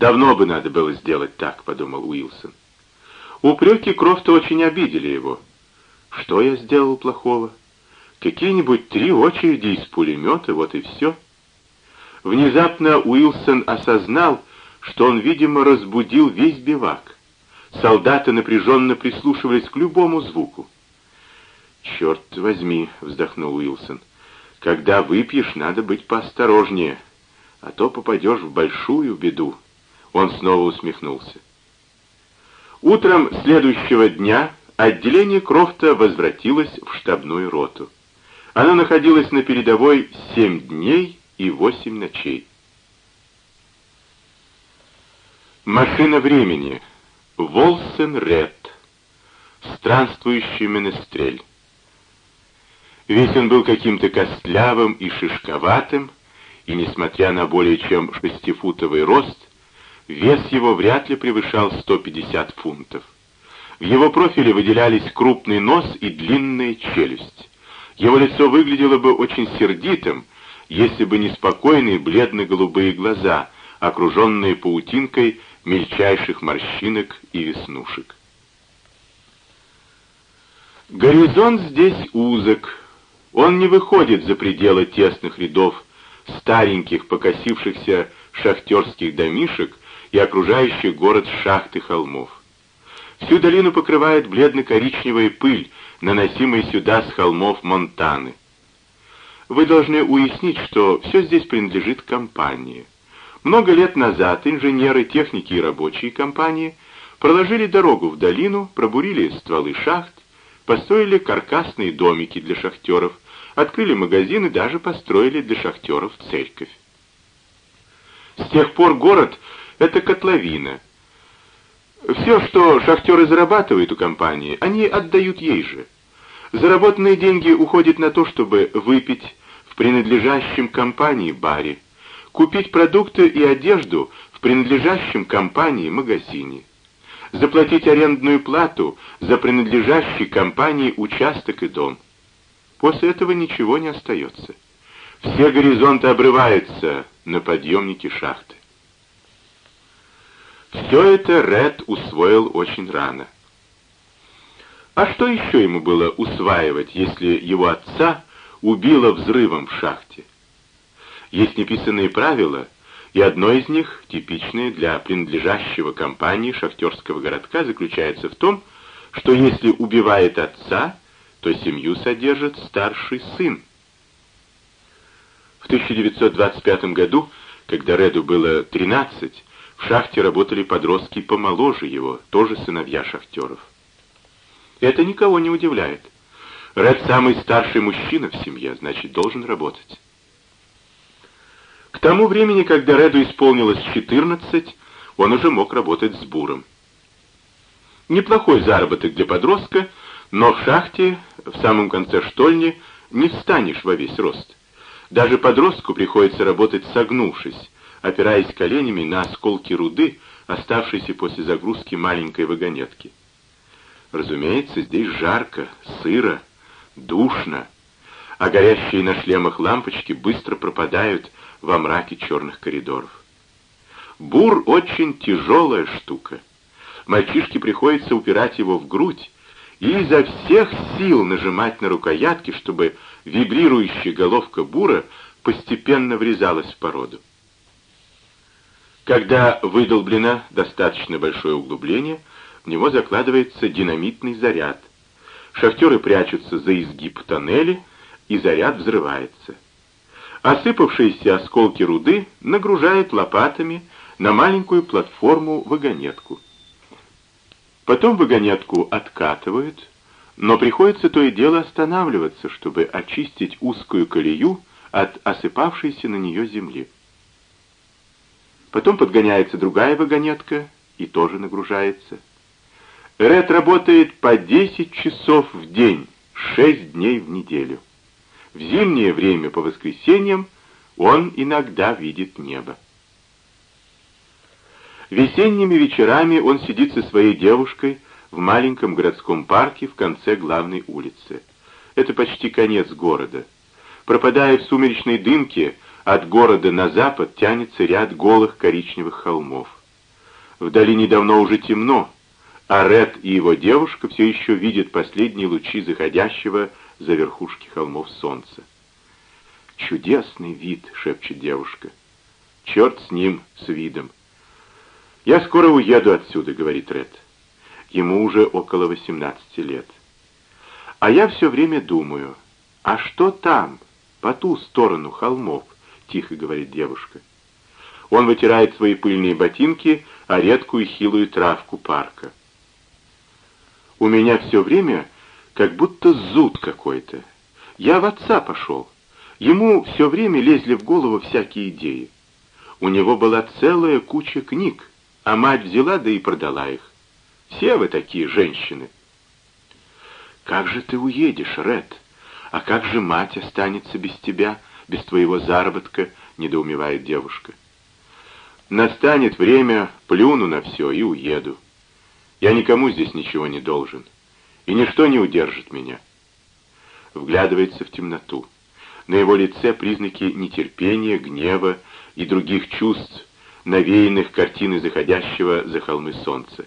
Давно бы надо было сделать так, подумал Уилсон. Упреки Крофта очень обидели его. Что я сделал плохого? Какие-нибудь три очереди из пулемета, вот и все. Внезапно Уилсон осознал, что он, видимо, разбудил весь бивак. Солдаты напряженно прислушивались к любому звуку. «Черт возьми», — вздохнул Уилсон, — «когда выпьешь, надо быть поосторожнее, а то попадешь в большую беду». Он снова усмехнулся. Утром следующего дня отделение Крофта возвратилось в штабную роту. Оно находилось на передовой семь дней и восемь ночей. Машина времени. Волсен Ред. Странствующий менестрель. Весь он был каким-то костлявым и шишковатым, и, несмотря на более чем шестифутовый рост, вес его вряд ли превышал 150 фунтов. В его профиле выделялись крупный нос и длинная челюсть. Его лицо выглядело бы очень сердитым, если бы не спокойные бледно-голубые глаза, окруженные паутинкой мельчайших морщинок и веснушек. Горизонт здесь узок, он не выходит за пределы тесных рядов стареньких, покосившихся шахтерских домишек и окружающих город шахты холмов. Всю долину покрывает бледно-коричневая пыль, наносимая сюда с холмов Монтаны. Вы должны уяснить, что все здесь принадлежит компании. Много лет назад инженеры, техники и рабочие компании проложили дорогу в долину, пробурили стволы шахт, построили каркасные домики для шахтеров, открыли магазины, даже построили для шахтеров церковь. С тех пор город — это котловина. Все, что шахтеры зарабатывают у компании, они отдают ей же. Заработанные деньги уходят на то, чтобы выпить в принадлежащем компании баре, купить продукты и одежду в принадлежащем компании магазине заплатить арендную плату за принадлежащий компании участок и дом. После этого ничего не остается. Все горизонты обрываются на подъемнике шахты. Все это Ред усвоил очень рано. А что еще ему было усваивать, если его отца убило взрывом в шахте? Есть неписанные правила — и одно из них, типичное для принадлежащего компании шахтерского городка, заключается в том, что если убивает отца, то семью содержит старший сын. В 1925 году, когда Реду было 13, в шахте работали подростки помоложе его, тоже сыновья шахтеров. Это никого не удивляет. Ред самый старший мужчина в семье, значит, должен работать. К тому времени, когда Реду исполнилось 14, он уже мог работать с буром. Неплохой заработок для подростка, но в шахте, в самом конце штольни, не встанешь во весь рост. Даже подростку приходится работать согнувшись, опираясь коленями на осколки руды, оставшиеся после загрузки маленькой вагонетки. Разумеется, здесь жарко, сыро, душно, а горящие на шлемах лампочки быстро пропадают во мраке черных коридоров. Бур очень тяжелая штука. Мальчишке приходится упирать его в грудь и изо всех сил нажимать на рукоятки, чтобы вибрирующая головка бура постепенно врезалась в породу. Когда выдолблено достаточно большое углубление, в него закладывается динамитный заряд. Шахтеры прячутся за изгиб тоннеля, и заряд взрывается. Осыпавшиеся осколки руды нагружают лопатами на маленькую платформу-вагонетку. Потом вагонетку откатывают, но приходится то и дело останавливаться, чтобы очистить узкую колею от осыпавшейся на нее земли. Потом подгоняется другая вагонетка и тоже нагружается. Ред работает по 10 часов в день, 6 дней в неделю. В зимнее время по воскресеньям он иногда видит небо. Весенними вечерами он сидит со своей девушкой в маленьком городском парке в конце главной улицы. Это почти конец города. Пропадая в сумеречной дымке, от города на запад тянется ряд голых коричневых холмов. В долине давно уже темно, а Ред и его девушка все еще видят последние лучи заходящего за верхушки холмов солнца. «Чудесный вид!» — шепчет девушка. «Черт с ним, с видом!» «Я скоро уеду отсюда», — говорит Ред. Ему уже около 18 лет. А я все время думаю, а что там, по ту сторону холмов? Тихо говорит девушка. Он вытирает свои пыльные ботинки, а редкую хилую травку парка. У меня все время как будто зуд какой-то. Я в отца пошел. Ему все время лезли в голову всякие идеи. У него была целая куча книг, а мать взяла да и продала их. Все вы такие женщины. Как же ты уедешь, Ред? А как же мать останется без тебя, без твоего заработка, недоумевает девушка. Настанет время, плюну на все и уеду. Я никому здесь ничего не должен, и ничто не удержит меня. Вглядывается в темноту. На его лице признаки нетерпения, гнева и других чувств, навеянных картины заходящего за холмы солнца.